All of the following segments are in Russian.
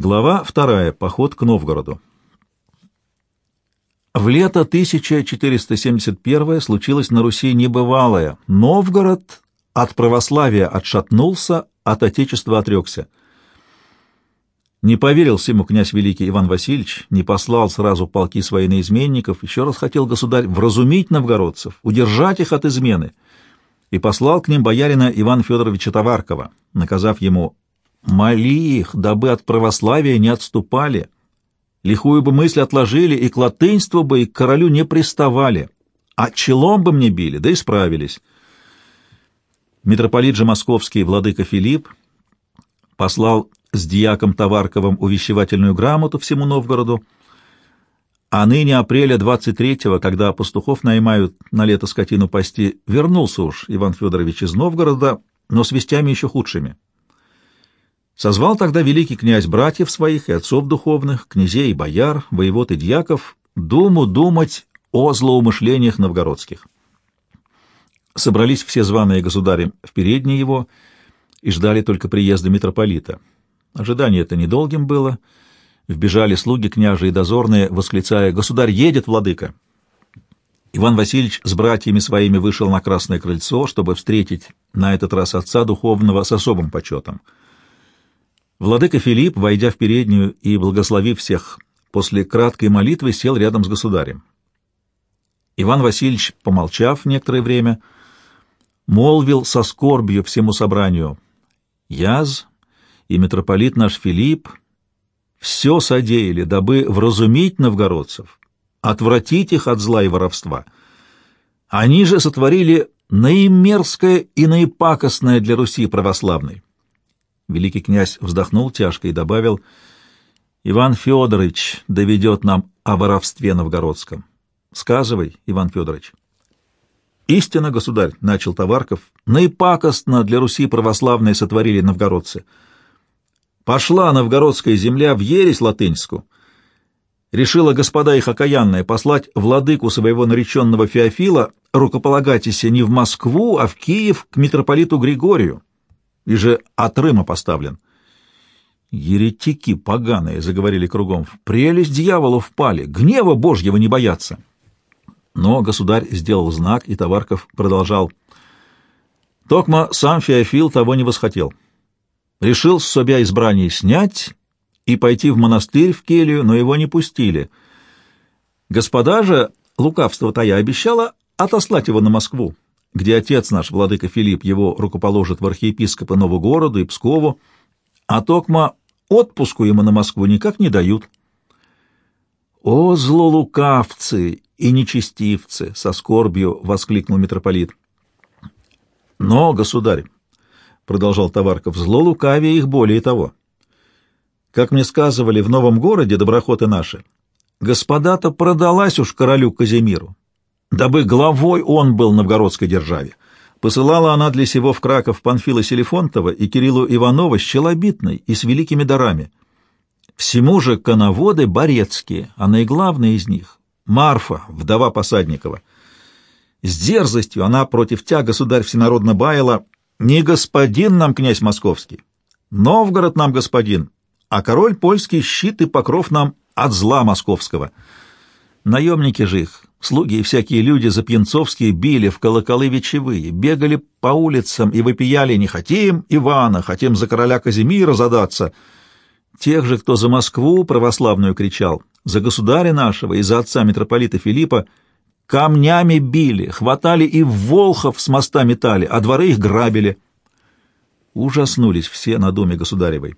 Глава вторая. Поход к Новгороду. В лето 1471 случилось на Руси небывалое. Новгород от православия отшатнулся, от отечества отрекся. Не поверил всему князь великий Иван Васильевич, не послал сразу полки свои на изменников, еще раз хотел государь вразумить новгородцев, удержать их от измены, и послал к ним боярина Ивана Федоровича Товаркова, наказав ему «моли их, дабы от православия не отступали, лихую бы мысль отложили, и к латынству бы, и к королю не приставали, а челом бы мне били, да и справились». Митрополит же московский владыка Филипп послал с дьяком Товарковым увещевательную грамоту всему Новгороду, а ныне апреля 23-го, когда пастухов наймают на лето скотину пасти, вернулся уж Иван Федорович из Новгорода, но с вестями еще худшими. Созвал тогда великий князь братьев своих и отцов духовных, князей и бояр, воевод и дьяков, думу думать о злоумышлениях новгородских. Собрались все званые государи в передней его и ждали только приезда митрополита. Ожидание это недолгим было. Вбежали слуги княжи и дозорные, восклицая «Государь едет, владыка!» Иван Васильевич с братьями своими вышел на Красное Крыльцо, чтобы встретить на этот раз отца духовного с особым почетом. Владыка Филипп, войдя в переднюю и благословив всех, после краткой молитвы сел рядом с государем. Иван Васильевич, помолчав некоторое время, молвил со скорбью всему собранию «Яз и митрополит наш Филипп все содеяли, дабы вразумить новгородцев, отвратить их от зла и воровства. Они же сотворили наимерзкое и наипакостное для Руси православной. Великий князь вздохнул тяжко и добавил, «Иван Федорович доведет нам о воровстве новгородском. Сказывай, Иван Федорович». «Истинно, государь», — начал Товарков, — «наипакостно для Руси православные сотворили новгородцы». Пошла новгородская земля в ересь латыньскую. Решила господа их окаянная послать владыку своего нареченного Феофила рукополагатися не в Москву, а в Киев к митрополиту Григорию, и же от Рыма поставлен. «Еретики поганые», — заговорили кругом, — «в прелесть дьявола впали, гнева Божьего не боятся». Но государь сделал знак, и Товарков продолжал. Токма сам Феофил того не восхотел решил с себя избрание снять и пойти в монастырь в келью, но его не пустили. Господа же, лукавство тая, обещала отослать его на Москву, где отец наш, владыка Филипп, его рукоположит в архиепископа Новогороду и Пскову, а токма отпуску ему на Москву никак не дают. «О, злолукавцы и нечестивцы!» — со скорбью воскликнул митрополит. «Но, государь, продолжал Товарков, — зло лукавее их более того. Как мне сказывали в новом городе доброхоты наши, господа-то продалась уж королю Казимиру, дабы главой он был новгородской державе. Посылала она для сего в Краков Панфила Селифонтова и Кириллу Иванова с челобитной и с великими дарами. Всему же коноводы борецкие, а наиглавная из них — Марфа, вдова Посадникова. С дерзостью она против тя государь всенародно баяла, не господин нам князь московский, Новгород нам господин, а король польский щит и покров нам от зла московского. Наемники же их, слуги и всякие люди запьянцовские били в колоколы вечевые, бегали по улицам и выпияли «Не хотим Ивана, хотим за короля Казимира задаться». Тех же, кто за Москву православную кричал, за государя нашего и за отца митрополита Филиппа — Камнями били, хватали и Волхов с моста метали, а дворы их грабили. Ужаснулись все на доме государевой.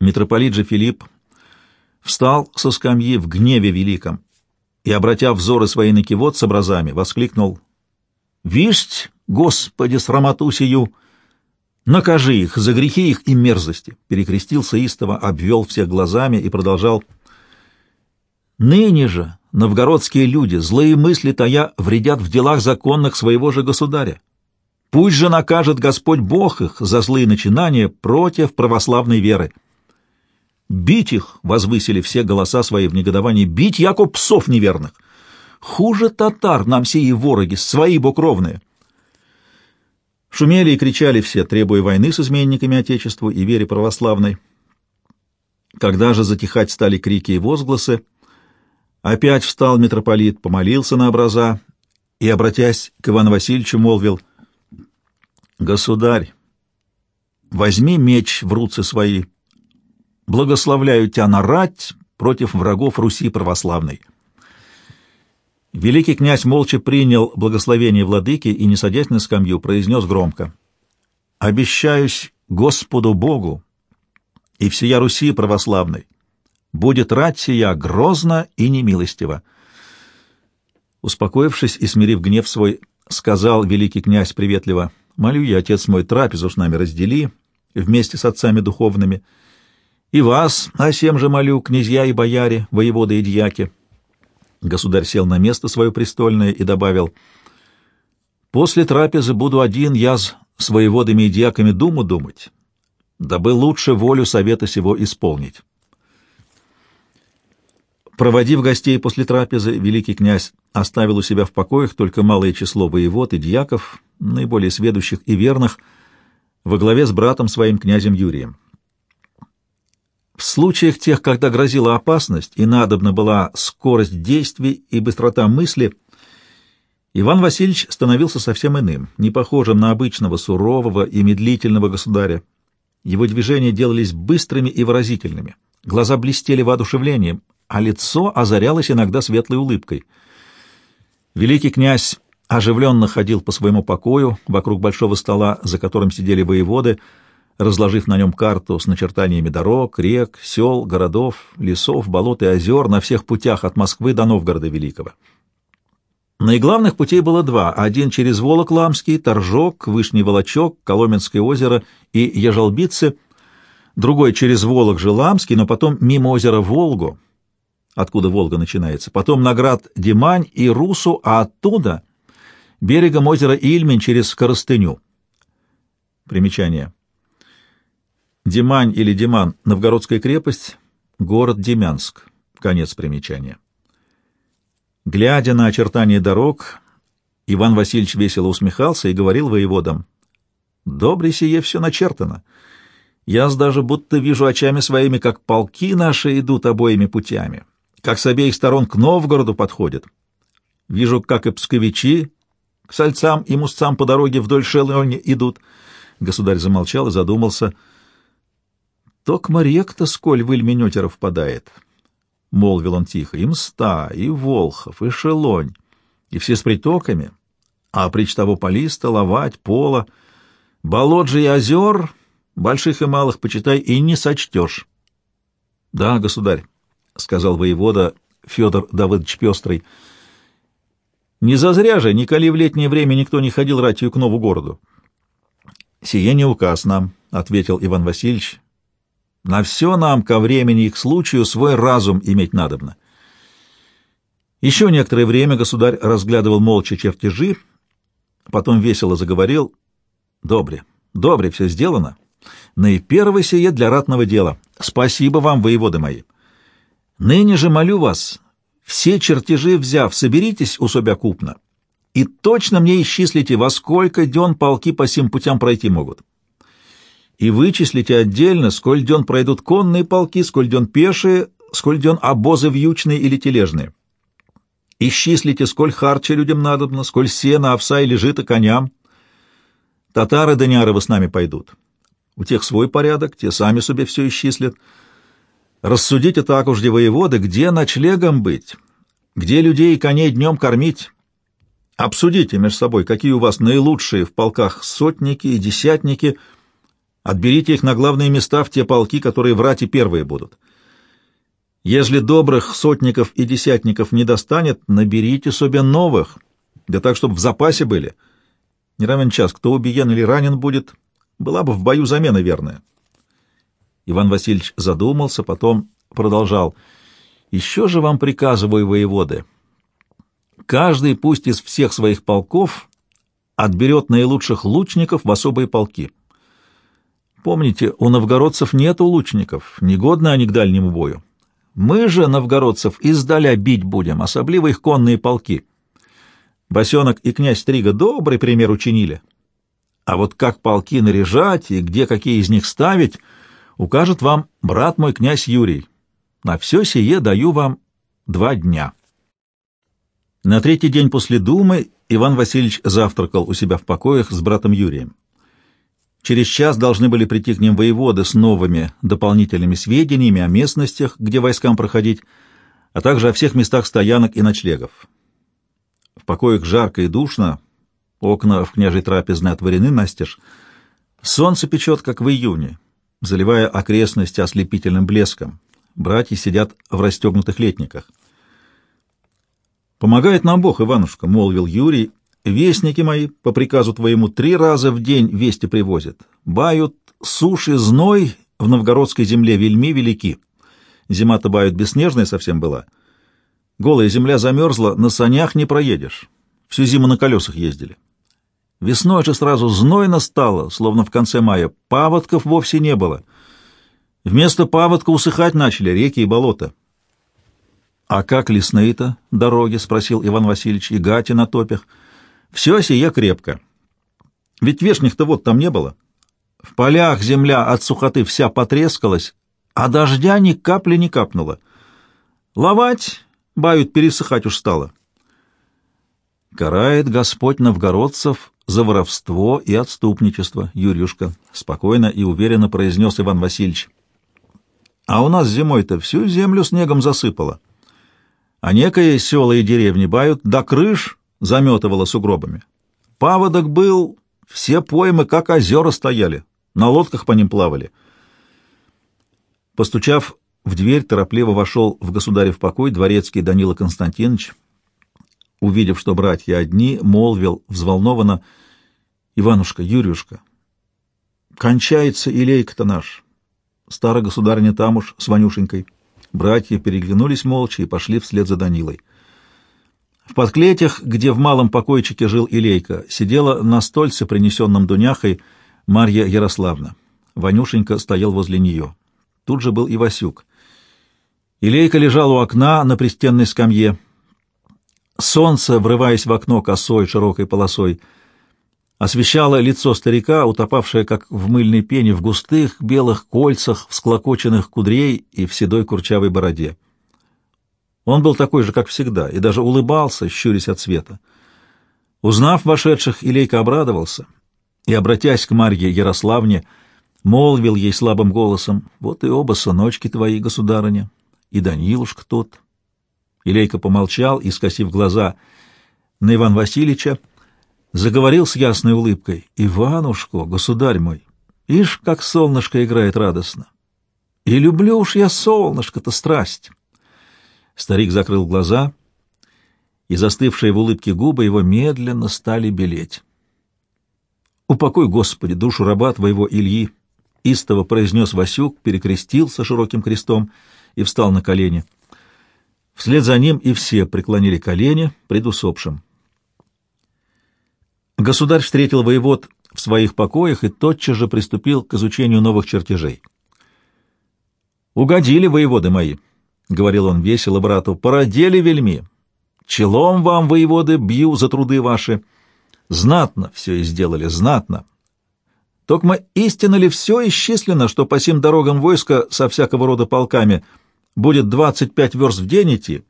Митрополит же Филипп встал со скамьи в гневе великом и, обратя взоры свои на кивот с образами, воскликнул «Висть, Господи, срамоту сию! Накажи их за грехи их и мерзости!» Перекрестился истово, обвел всех глазами и продолжал «Ныне же новгородские люди, злые мысли тая, вредят в делах законных своего же государя. Пусть же накажет Господь Бог их за злые начинания против православной веры. Бить их, возвысили все голоса свои в негодовании, бить яко псов неверных. Хуже татар нам сии вороги, свои бокровные. Шумели и кричали все, требуя войны с изменниками Отечеству и вере православной. Когда же затихать стали крики и возгласы, опять встал митрополит, помолился на образа и, обратясь к Ивану Васильевичу, молвил, «Государь, возьми меч в руцы свои, благословляю тебя на рать против врагов Руси православной». Великий князь молча принял благословение владыки и, не садясь на скамью, произнес громко, «Обещаюсь Господу Богу и всея Руси православной, будет рать сия грозно и немилостиво». Успокоившись и смирив гнев свой, сказал великий князь приветливо, «Молю я, отец мой, трапезу с нами раздели вместе с отцами духовными, и вас, а всем же молю, князья и бояре, воеводы и дьяки». Государь сел на место свое престольное и добавил, «После трапезы буду один я с воеводами и дьяками думу думать, дабы лучше волю совета сего исполнить». Проводив гостей после трапезы, великий князь оставил у себя в покоях только малое число воевод и дьяков, наиболее сведущих и верных, во главе с братом своим князем Юрием. В случаях тех, когда грозила опасность и надобна была скорость действий и быстрота мысли, Иван Васильевич становился совсем иным, не похожим на обычного сурового и медлительного государя. Его движения делались быстрыми и выразительными, глаза блестели воодушевлением, а лицо озарялось иногда светлой улыбкой. Великий князь оживленно ходил по своему покою вокруг большого стола, за которым сидели воеводы, разложив на нем карту с начертаниями дорог, рек, сел, городов, лесов, болот и озер на всех путях от Москвы до Новгорода Великого. Наиглавных путей было два. Один через Волокламский, Торжок, Вышний Волочок, Коломенское озеро и Ежалбицы, другой через Волок-Желамский, но потом мимо озера Волгу, откуда Волга начинается, потом Наград Димань и Русу, а оттуда берегом озера Ильмень через Коростыню. Примечание. Димань или Диман — Новгородская крепость, город Демянск. Конец примечания. Глядя на очертания дорог, Иван Васильевич весело усмехался и говорил воеводам, «Добре сие все начертано. Я даже будто вижу очами своими, как полки наши идут обоими путями, как с обеих сторон к Новгороду подходят. Вижу, как и псковичи к сальцам и мусцам по дороге вдоль Шелони идут. Государь замолчал и задумался. Токма рек-то сколь в Ильменетеров впадает, — молвил он тихо, — и Мста, и Волхов, и Шелонь, и все с притоками, а прич того Полиста, Ловать, Пола, болот же и озер, больших и малых, почитай, и не сочтешь. — Да, государь, — сказал воевода Федор Давыдович Пестрый. — Не зазря же, николи в летнее время никто не ходил ратью к нову городу. — Сие не указ нам, — ответил Иван Васильевич. — На все нам ко времени и к случаю свой разум иметь надобно. Еще некоторое время государь разглядывал молча чертежи, потом весело заговорил. — Добре, добре, все сделано. Наиперво сие для ратного дела. Спасибо вам, воеводы мои. — Ныне же молю вас, все чертежи взяв, соберитесь у себя купно, и точно мне исчислите, во сколько дён полки по сим путям пройти могут. И вычислите отдельно, сколь дён пройдут конные полки, сколь дён пешие, сколь дён обозы вьючные или тележные. Исчислите, сколь харча людям надобно, сколь сена, овса или жита коням. Татары Даниаровы с нами пойдут. У тех свой порядок, те сами себе все исчислят. Рассудите так уж, воеводы, где ночлегом быть, где людей и коней днем кормить. Обсудите между собой, какие у вас наилучшие в полках сотники и десятники. Отберите их на главные места в те полки, которые в рате первые будут. Если добрых сотников и десятников не достанет, наберите себе новых, да так, чтобы в запасе были. Не равен час, кто убиен или ранен будет, была бы в бою замена верная. Иван Васильевич задумался, потом продолжал. «Еще же вам приказываю, воеводы, каждый пусть из всех своих полков отберет наилучших лучников в особые полки. Помните, у новгородцев нет лучников, негодны они к дальнему бою. Мы же, новгородцев, издаля бить будем, особливо их конные полки. Босенок и князь Трига добрый пример учинили. А вот как полки наряжать и где какие из них ставить — укажет вам брат мой князь Юрий. На все сие даю вам два дня». На третий день после Думы Иван Васильевич завтракал у себя в покоях с братом Юрием. Через час должны были прийти к ним воеводы с новыми дополнительными сведениями о местностях, где войскам проходить, а также о всех местах стоянок и ночлегов. В покоях жарко и душно, окна в княжей трапезной отворены настежь. Солнце печет, как в июне, заливая окрестности ослепительным блеском. Братья сидят в расстегнутых летниках. «Помогает нам Бог, Иванушка», — молвил Юрий. «Вестники мои по приказу твоему три раза в день вести привозят. Бают суши зной в новгородской земле вельми велики. Зима-то бают бесснежная совсем была. Голая земля замерзла, на санях не проедешь. Всю зиму на колесах ездили. Весной же сразу знойно стало, словно в конце мая. Паводков вовсе не было. Вместо паводка усыхать начали реки и болота. — А как лесные-то дороги? — спросил Иван Васильевич. — И гати на топях. — Все сие крепко. Ведь вешних-то вот там не было. В полях земля от сухоты вся потрескалась, а дождя ни капли не капнуло. Ловать, бают, пересыхать уж стало. Карает Господь новгородцев за воровство и отступничество, Юрюшка, спокойно и уверенно произнес Иван Васильевич. А у нас зимой-то всю землю снегом засыпало. А некое села и деревни бают до крыш заметывало сугробами. Паводок был, все поймы как озера стояли, на лодках по ним плавали — Постучав в дверь, торопливо вошел в государев покой дворецкий Данила Константинович. Увидев, что братья одни, молвил взволнованно, «Иванушка, Юрюшка, кончается илейка-то наш, старая государыня там уж с Ванюшенькой». Братья переглянулись молча и пошли вслед за Данилой. В подклетях, где в малом покойчике жил Илейка, сидела на стольце, принесенном Дуняхой, Марья Ярославна. Ванюшенька стоял возле нее. Тут же был и Васюк. Илейка лежал у окна на пристенной скамье. Солнце, врываясь в окно косой широкой полосой, освещало лицо старика, утопавшее, как в мыльной пене, в густых белых кольцах, всклокоченных кудрей и в седой курчавой бороде. Он был такой же, как всегда, и даже улыбался, щурясь от света. Узнав вошедших, Илейка обрадовался и, обратясь к Марье Ярославне, — молвил ей слабым голосом, «Вот и оба сыночки твои, государыня, и Данилушка тот». Илейка помолчал и, скосив глаза на Иван Васильевича, заговорил с ясной улыбкой, «Иванушка, государь мой, ишь, как солнышко играет радостно! И люблю уж я солнышко-то страсть!» Старик закрыл глаза, и застывшие в улыбке губы его медленно стали белеть. «Упокой, Господи, душу раба твоего Ильи!» истово произнес Васюк, перекрестился широким крестом и встал на колени. Вслед за ним и все преклонили колени пред усопшим. Государь встретил воевод в своих покоях и тотчас же приступил к изучению новых чертежей. «Угодили воеводы мои», — говорил он весело брату, — «породели вельми. Челом вам, воеводы, бью за труды ваши. Знатно все и сделали, знатно. Токмо истинно ли все исчислено, что по сим дорогам войска со всякого рода полками будет двадцать пять верст в день идти,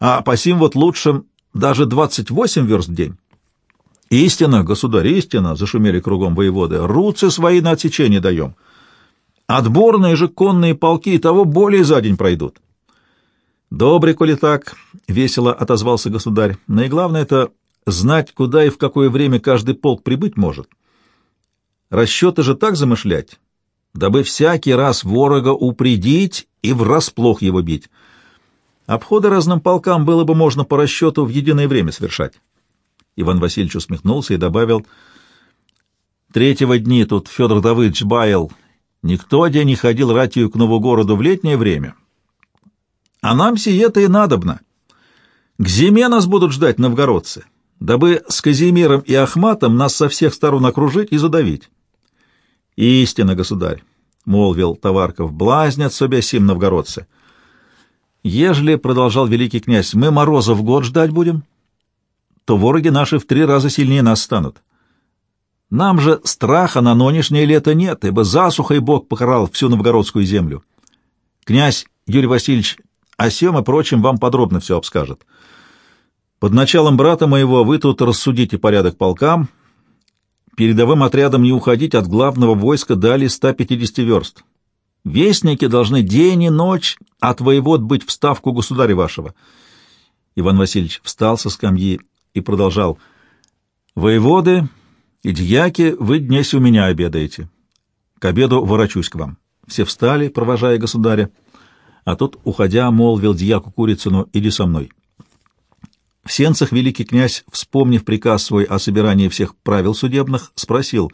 а по сим вот лучшим даже двадцать восемь верст в день? Истина, государь, истина, зашумели кругом воеводы, руцы свои на отсечение даем. Отборные же конные полки и того более за день пройдут. Добрый, коли так, — весело отозвался государь. Наиглавное это знать, куда и в какое время каждый полк прибыть может. Расчеты же так замышлять, дабы всякий раз ворога упредить и врасплох его бить. Обходы разным полкам было бы можно по расчету в единое время совершать. Иван Васильевич усмехнулся и добавил, «Третьего дни тут Федор Давыдович баял. Никто где не ходил ратью к Новогороду в летнее время. А нам сие-то и надобно. К зиме нас будут ждать новгородцы, дабы с Казимиром и Ахматом нас со всех сторон окружить и задавить. «Истинно, государь», — молвил Товарков, — «блазнят собя сим новгородцы». «Ежели, — продолжал великий князь, — мы морозов год ждать будем, то вороги наши в три раза сильнее нас станут. Нам же страха на нынешнее лето нет, ибо засухой Бог покарал всю новгородскую землю. Князь Юрий Васильевич о сем и прочем вам подробно все обскажет. Под началом брата моего вы тут рассудите порядок полкам, передовым отрядам не уходить от главного войска дали 150 верст. Вестники должны день и ночь от воевод быть в ставку государя вашего. Иван Васильевич встал со скамьи и продолжал. Воеводы дьяки, вы днесь у меня обедаете. К обеду ворочусь к вам. Все встали, провожая государя, а тот, уходя, молвил дьяку Курицыну, иди со мной. В сенцах великий князь, вспомнив приказ свой о собирании всех правил судебных, спросил,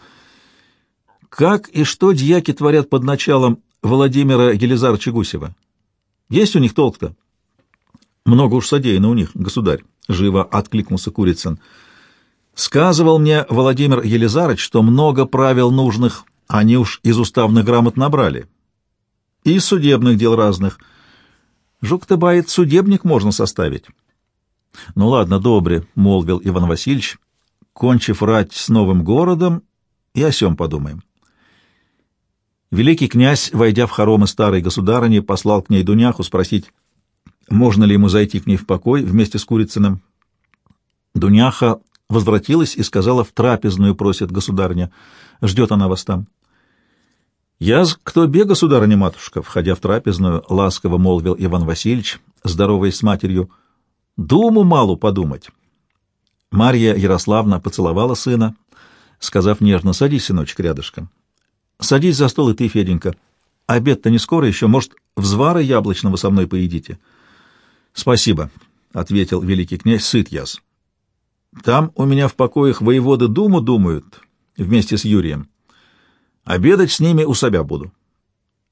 как и что дьяки творят под началом Владимира Елизаровича Гусева? Есть у них толк-то? Много уж содеяно у них, государь, — живо откликнулся Курицын. Сказывал мне Владимир Елизарович, что много правил нужных они уж из уставных грамот набрали. И судебных дел разных. Жук-то бает, судебник можно составить. — Ну ладно, добре, — молвил Иван Васильевич, кончив рать с новым городом, и о сем подумаем. Великий князь, войдя в хоромы старой государыни, послал к ней Дуняху спросить, можно ли ему зайти к ней в покой вместе с Курицыным. Дуняха возвратилась и сказала, в трапезную просит государня. Ждет она вас там. «Я кто бе, государыня-матушка», — входя в трапезную, ласково молвил Иван Васильевич, здороваясь с матерью. «Думу малу подумать». Марья Ярославна поцеловала сына, сказав нежно, «Садись, сыночек, рядышком». «Садись за стол и ты, Феденька. Обед-то не скоро еще, может, взвара яблочного со мной поедите?» «Спасибо», — ответил великий князь, — «сыт яс». Там у меня в покоях воеводы думу думают вместе с Юрием. Обедать с ними у себя буду.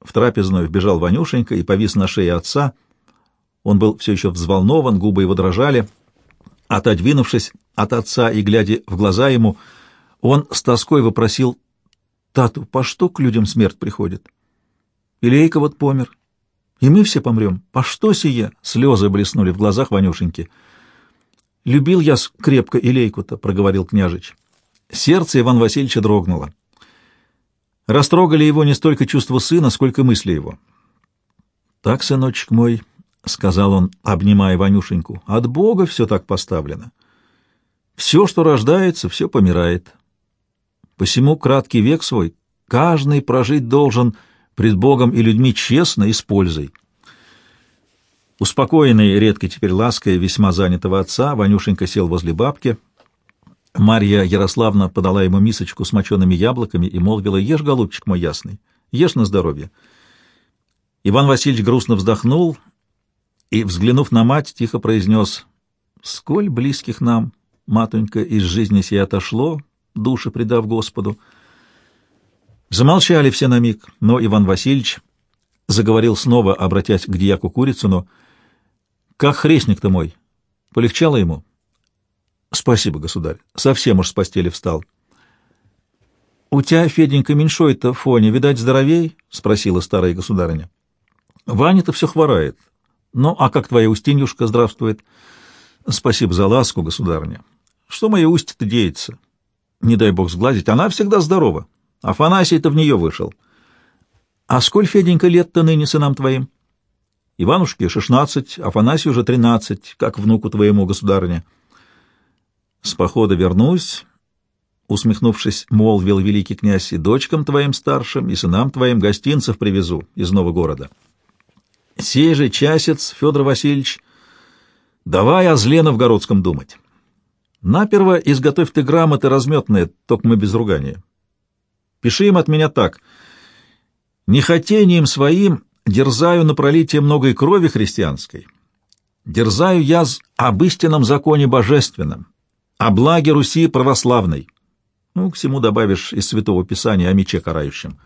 В трапезную вбежал Ванюшенька и повис на шее отца. Он был все еще взволнован, губы его дрожали. Отодвинувшись от отца и глядя в глаза ему, он с тоской вопросил, «Тату, по что к людям смерть приходит? Илейка вот помер, и мы все помрем. По что сие?» Слезы блеснули в глазах Ванюшеньки. «Любил я крепко Илейку-то», — проговорил княжич. Сердце Ивана Васильевича дрогнуло. Растрогали его не столько чувства сына, сколько мысли его. «Так, сыночек мой», — сказал он, обнимая Ванюшеньку, — «от Бога все так поставлено. Все, что рождается, все помирает. Посему краткий век свой каждый прожить должен пред Богом и людьми честно и с пользой». Успокоенный редкой теперь лаской весьма занятого отца, Ванюшенька сел возле бабки. Марья Ярославна подала ему мисочку с мочеными яблоками и молвила, «Ешь, голубчик мой ясный, ешь на здоровье». Иван Васильевич грустно вздохнул и, взглянув на мать, тихо произнес, «Сколь близких нам, матонька, из жизни сей отошло, души предав Господу». Замолчали все на миг, но Иван Васильевич заговорил снова, обратясь к дьяку Курицыну, — как хрестник-то мой? Полегчало ему? Спасибо, государь. Совсем уж с постели встал. У тебя, Феденька, меньшой-то фоне, видать, здоровей? Спросила старая государыня. Ваня-то все хворает. Ну, а как твоя Устиньюшка здравствует? Спасибо за ласку, государыня. Что моя Устья-то деется? Не дай бог сглазить, она всегда здорова. Афанасий-то в нее вышел. А сколь, Феденька, лет-то ныне сынам твоим? Иванушке шестнадцать, Афанасию уже тринадцать, как внуку твоему, государыня. С похода вернусь, усмехнувшись, молвил великий князь, и дочкам твоим старшим, и сынам твоим гостинцев привезу из нового города. Сей же часец, Федор Васильевич, давай о зле новгородском думать. Наперво изготовь ты грамоты разметные, только мы без ругания. Пиши им от меня так. Нехотением своим дерзаю на пролитие многой крови христианской, дерзаю я об истинном законе божественном, о благе Руси православной. Ну, к всему добавишь из Святого Писания о мече карающем.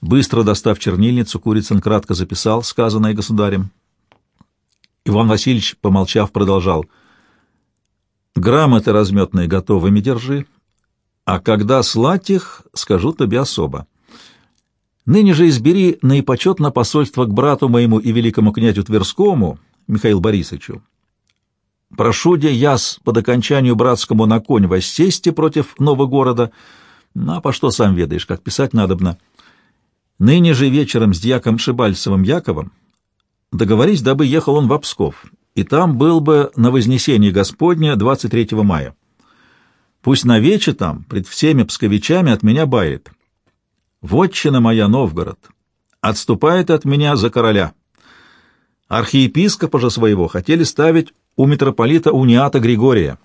Быстро достав чернильницу, Курицын кратко записал сказанное государем. Иван Васильевич, помолчав, продолжал. «Грамоты разметные готовыми держи, а когда слать их, скажу тебе особо. Ныне же избери наипочетно посольство к брату моему и великому князю Тверскому, Михаилу Борисовичу. Прошу де яс под окончанию братскому на конь воссесте против нового города, ну, а по что сам ведаешь, как писать надобно. Ныне же вечером с дьяком Шибальцевым Яковом договорись, дабы ехал он в Псков, и там был бы на Вознесении Господня 23 мая. Пусть на вече там, пред всеми псковичами, от меня бает. Вотчина моя, Новгород, отступает от меня за короля. Архиепископа же своего хотели ставить у митрополита Униата Григория.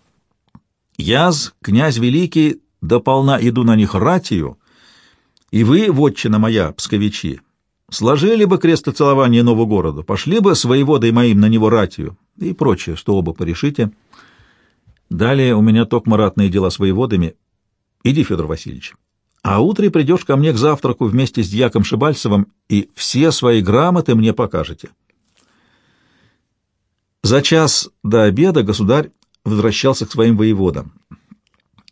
Яз, князь великий, дополна иду на них ратию, и вы, вотчина моя, псковичи, сложили бы крестоцелование нового города, пошли бы с воеводой моим на него ратию и прочее, что оба порешите. Далее у меня токмо ратные дела с воеводами. Иди, Федор Васильевич. А утре придешь ко мне к завтраку вместе с дьяком Шибальцевым и все свои грамоты мне покажете. За час до обеда государь возвращался к своим воеводам.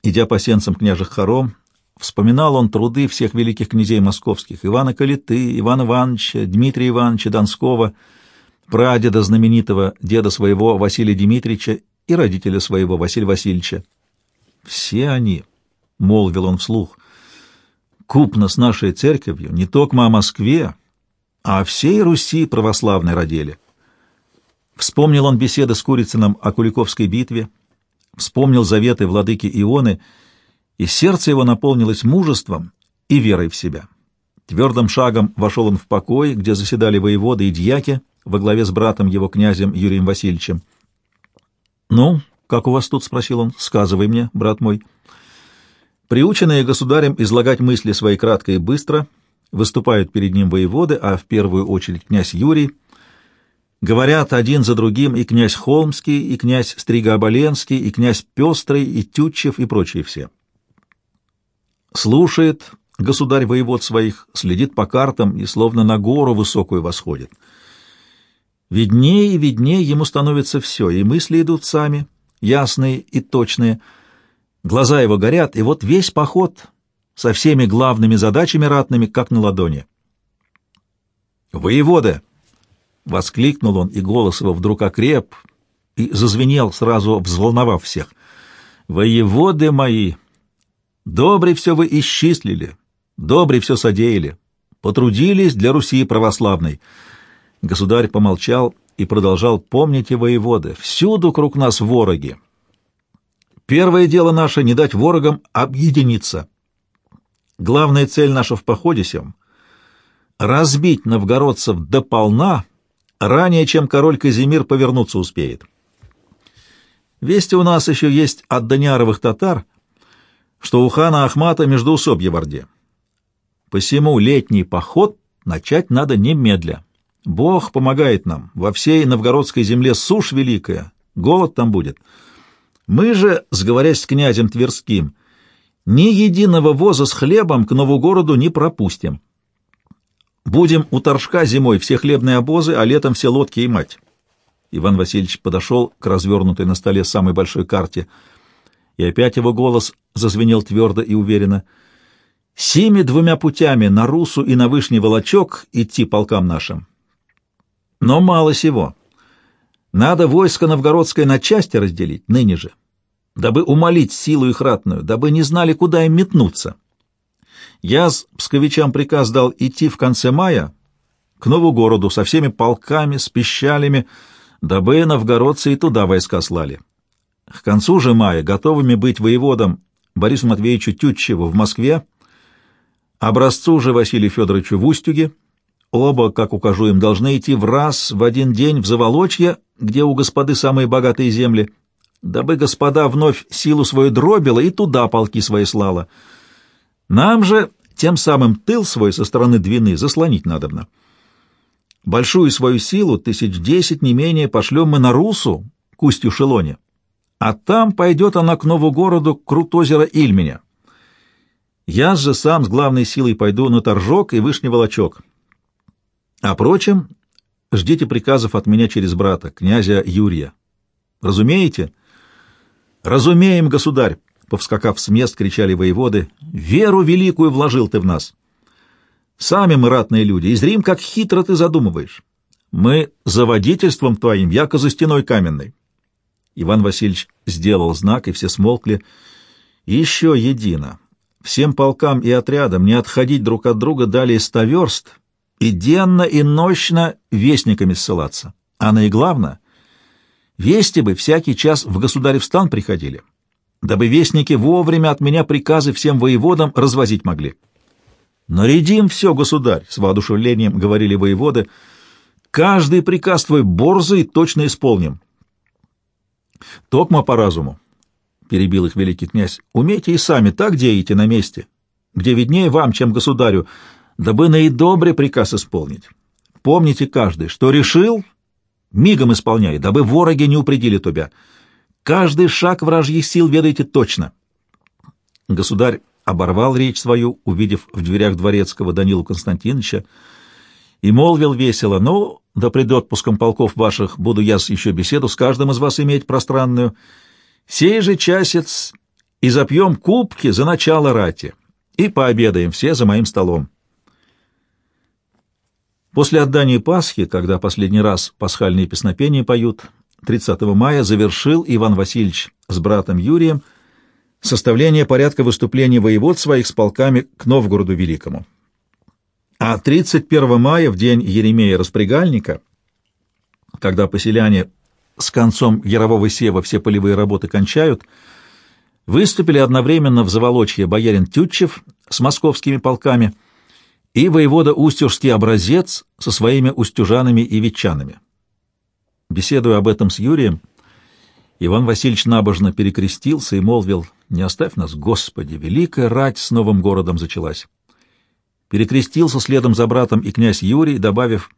Идя по сенцам княжих хором, вспоминал он труды всех великих князей московских — Ивана Калиты, Ивана Ивановича, Дмитрия Ивановича Донского, прадеда знаменитого, деда своего Василия Дмитриевича и родителя своего Василия Васильевича. «Все они», — молвил он вслух, — «купно с нашей церковью не только о Москве, а о всей Руси православной родили». Вспомнил он беседы с Курицыным о Куликовской битве, вспомнил заветы владыки Ионы, и сердце его наполнилось мужеством и верой в себя. Твердым шагом вошел он в покой, где заседали воеводы и дьяки во главе с братом его князем Юрием Васильевичем. «Ну, как у вас тут?» — спросил он. «Сказывай мне, брат мой». Приученные государем излагать мысли свои кратко и быстро, выступают перед ним воеводы, а в первую очередь князь Юрий — Говорят один за другим и князь Холмский, и князь Стригооболенский, и князь Пестрый, и Тютчев, и прочие все. Слушает государь воевод своих, следит по картам и словно на гору высокую восходит. Виднее и виднее ему становится все, и мысли идут сами, ясные и точные. Глаза его горят, и вот весь поход со всеми главными задачами ратными, как на ладони. «Воеводы!» Воскликнул он, и голос его вдруг окреп и зазвенел, сразу взволновав всех. «Воеводы мои! Добре все вы исчислили, добре все содеяли, потрудились для Руси православной». Государь помолчал и продолжал «Помните, воеводы, всюду круг нас вороги. Первое дело наше — не дать ворогам объединиться. Главная цель наша в походе сем — разбить новгородцев дополна — ранее, чем король Казимир повернуться успеет. Вести у нас еще есть от Даниаровых татар, что у хана Ахмата междоусобье в Орде. Посему летний поход начать надо немедля. Бог помогает нам, во всей новгородской земле сушь великая, голод там будет. Мы же, сговорясь с князем Тверским, ни единого воза с хлебом к Новогороду не пропустим. Будем у Торжка зимой все хлебные обозы, а летом все лодки и мать. Иван Васильевич подошел к развернутой на столе самой большой карте, и опять его голос зазвенел твердо и уверенно. «Сими двумя путями, на Русу и на Вышний Волочок, идти полкам нашим. Но мало сего. Надо войско новгородское на части разделить, ныне же, дабы умолить силу их ратную, дабы не знали, куда им метнуться». Я с псковичам приказ дал идти в конце мая к нову городу со всеми полками, с пищалями, дабы новгородцы и туда войска слали. К концу же мая готовыми быть воеводом Борису Матвеевичу Тютчеву в Москве, образцу же Василию Федоровичу в Устюге, оба, как укажу им, должны идти в раз в один день в Заволочье, где у господы самые богатые земли, дабы господа вновь силу свою дробила и туда полки свои слала — нам же тем самым тыл свой со стороны Двины заслонить надобно. Большую свою силу, тысяч десять не менее, пошлем мы на Русу, к устью Шелоне, а там пойдет она к нову городу, к крут озера Ильменя. Я же сам с главной силой пойду на Торжок и Вышний Волочок. А прочим, ждите приказов от меня через брата, князя Юрия. Разумеете? Разумеем, государь, Повскакав с мест, кричали воеводы, «Веру великую вложил ты в нас!» «Сами мы ратные люди, и зрим, как хитро ты задумываешь. Мы за водительством твоим, яко за стеной каменной. Иван Васильевич сделал знак, и все смолкли. Еще едино. Всем полкам и отрядам не отходить друг от друга далее ста верст и денно и ночно вестниками ссылаться. А наиглавное, вести бы всякий час в государев стан приходили, дабы вестники вовремя от меня приказы всем воеводам развозить могли. «Нарядим все, государь!» — с воодушевлением говорили воеводы. «Каждый приказ твой борзый точно исполним». «Токма по разуму», — перебил их великий князь, — «умейте и сами так деете на месте, где виднее вам, чем государю, дабы наидобре приказ исполнить. Помните каждый, что решил, мигом исполняй, дабы вороги не упредили тебя. Каждый шаг вражьих сил ведайте точно». Государь оборвал речь свою, увидев в дверях дворецкого Данилу Константиновича, и молвил весело, «Ну, да пред отпуском полков ваших буду я еще беседу с каждым из вас иметь пространную. Сей же часец и запьем кубки за начало рати, и пообедаем все за моим столом». После отдания Пасхи, когда последний раз пасхальные песнопения поют, 30 мая завершил Иван Васильевич с братом Юрием — составление порядка выступлений воевод своих с полками к Новгороду Великому. А 31 мая, в день Еремея Распрягальника, когда поселяне с концом Ярового сева все полевые работы кончают, выступили одновременно в Заволочье боярин Тютчев с московскими полками и воевода Устюжский образец со своими устюжанами и ветчанами. Беседуя об этом с Юрием, Иван Васильевич набожно перекрестился и молвил, «Не оставь нас, Господи, великая рать с новым городом зачалась». Перекрестился следом за братом и князь Юрий, добавив,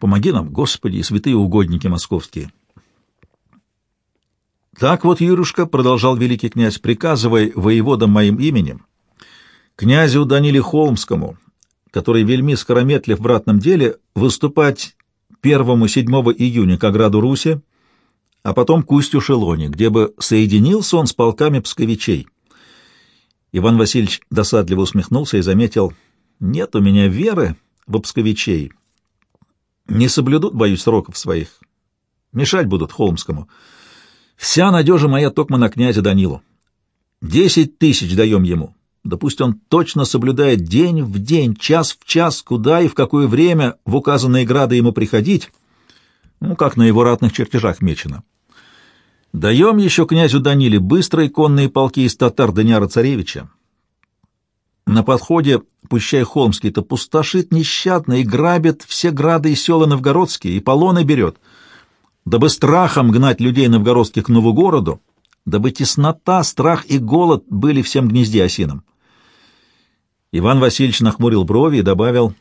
«Помоги нам, Господи, и святые угодники московские». «Так вот, Юрушка, — продолжал великий князь, — приказывай воеводам моим именем, князю Даниле Холмскому, который вельми скорометлив в ратном деле, выступать 1-7 июня к ограду Руси, а потом к устью Шелони, где бы соединился он с полками псковичей. Иван Васильевич досадливо усмехнулся и заметил, «Нет у меня веры в псковичей. Не соблюдут, боюсь, сроков своих. Мешать будут Холмскому. Вся надежа моя токма на князя Данилу. Десять тысяч даем ему. Да пусть он точно соблюдает день в день, час в час, куда и в какое время в указанные грады ему приходить, ну, как на его ратных чертежах мечено. Даем еще князю Даниле быстрые конные полки из татар Даниара Царевича. На подходе Пущай Холмский-то пустошит нещадно и грабит все грады и села новгородские, и полоны берет, дабы страхом гнать людей новгородских к Новогороду, дабы теснота, страх и голод были всем гнезде осином. Иван Васильевич нахмурил брови и добавил,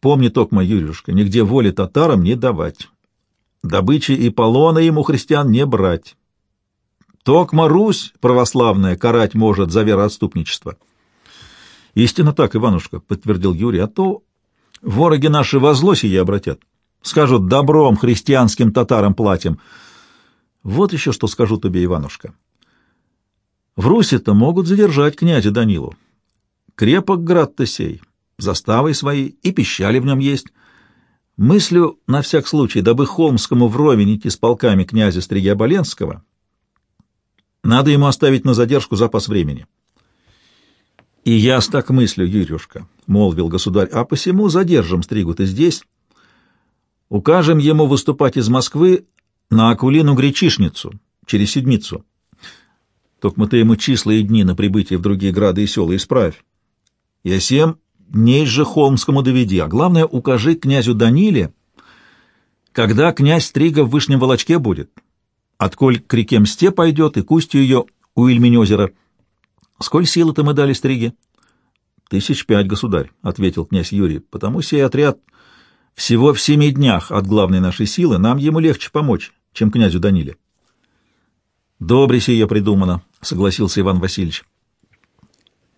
«Помни, Токма, Юрюшка, нигде воли татарам не давать. Добычи и полона ему христиан не брать. Токма Русь православная карать может за вероотступничество. Истинно так, Иванушка, — подтвердил Юрий, — а то вороги наши во зло сие обратят. Скажут, добром христианским татарам платим. Вот еще что скажу тебе, Иванушка. В Руси-то могут задержать князя Данилу. Крепок град-то сей, заставой свои, и пищали в нем есть. Мыслю, на всяк случай, дабы Холмскому вровень идти с полками князя Стригия-Боленского, надо ему оставить на задержку запас времени. — И я так мыслю, Юрюшка, — молвил государь, — а посему задержим Стригу-то здесь, укажем ему выступать из Москвы на Акулину-Гречишницу через седмицу. Только ты ему числа и дни на прибытие в другие грады и села исправь. И осем дней же Холмскому доведи, а главное, укажи князю Даниле, когда князь Стрига в Вышнем Волочке будет, отколь к реке Мсте пойдет и к ее у Ильмень-озера. Сколь силы-то мы дали Стриге? Тысяч пять, государь, — ответил князь Юрий, — потому сей отряд всего в семи днях от главной нашей силы нам ему легче помочь, чем князю Даниле. Добре сие придумано, — согласился Иван Васильевич.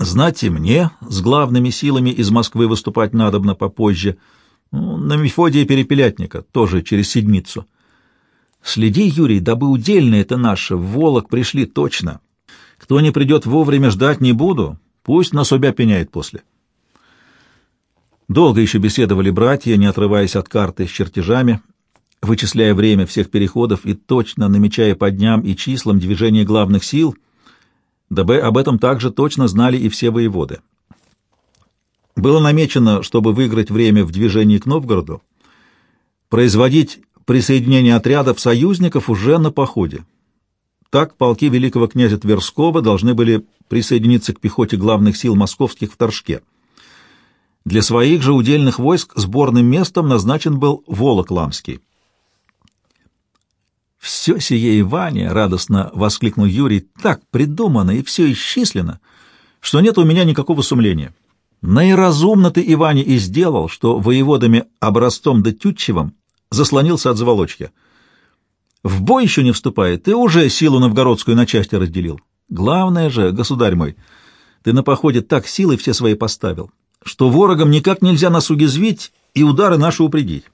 Знать и мне с главными силами из Москвы выступать надобно попозже. Ну, на Мефодия Перепелятника, тоже через седмицу. Следи, Юрий, дабы удельные это наши в Волок пришли точно. Кто не придет вовремя, ждать не буду, пусть на себя пеняет после. Долго еще беседовали братья, не отрываясь от карты с чертежами. вычисляя время всех переходов и точно намечая по дням и числам движение главных сил, дабы об этом также точно знали и все воеводы. Было намечено, чтобы выиграть время в движении к Новгороду, производить присоединение отрядов союзников уже на походе. Так полки великого князя Тверского должны были присоединиться к пехоте главных сил московских в Торжке. Для своих же удельных войск сборным местом назначен был Волок-Ламский. «Все сие, Иване!» — радостно воскликнул Юрий. «Так придумано и все исчислено, что нет у меня никакого сумления. Наиразумно ты, Иване, и сделал, что воеводами Обрастом да Тютчевым заслонился от заволочки. В бой еще не вступая, ты уже силу новгородскую на части разделил. Главное же, государь мой, ты на походе так силы все свои поставил, что ворогам никак нельзя нас уязвить и удары наши упредить.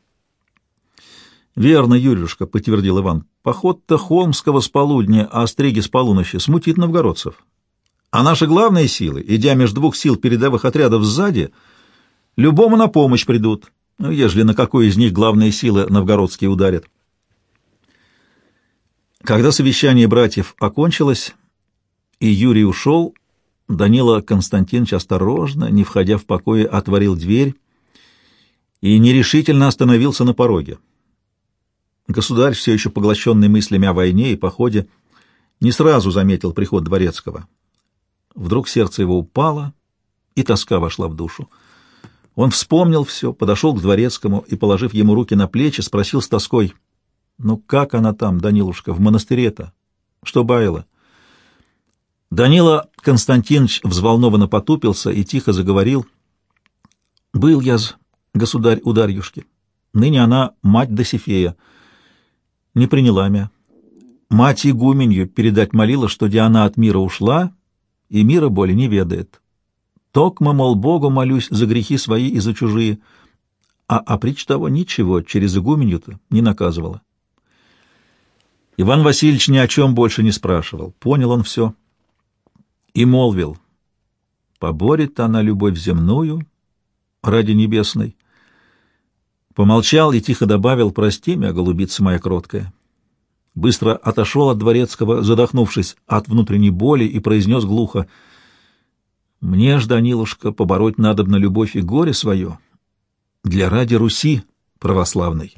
«Верно, Юрюшка», — подтвердил Иван. «Поход-то Холмского с полудня, а стриги с полуночи смутит новгородцев. А наши главные силы, идя между двух сил передовых отрядов сзади, любому на помощь придут, ну, ежели на какой из них главные силы новгородские ударят. Когда совещание братьев окончилось, и Юрий ушел, Данила Константинович осторожно, не входя в покое, отворил дверь и нерешительно остановился на пороге. Государь, все еще поглощенный мыслями о войне и походе, не сразу заметил приход дворецкого. Вдруг сердце его упало, и тоска вошла в душу. Он вспомнил все, подошел к дворецкому и, положив ему руки на плечи, спросил с тоской, «Ну как она там, Данилушка, в монастыре-то? Что баяла?» Данила Константинович взволнованно потупился и тихо заговорил. «Был я, государь Ударьюшки. Ныне она мать Досифея. Не приняла меня. Мать игуменью передать молила, что Диана от мира ушла, и мира боли не ведает. Токмо, мол, Богу молюсь за грехи свои и за чужие, а, а прич того ничего через игуменью-то не наказывала. Иван Васильевич ни о чем больше не спрашивал, понял он все и молвил, «Поборет она любовь земную ради небесной». Помолчал и тихо добавил, «Прости меня, голубица моя кроткая» быстро отошел от дворецкого, задохнувшись от внутренней боли, и произнес глухо, «Мне ж, Данилушка, побороть надо на любовь и горе свое, для ради Руси православной».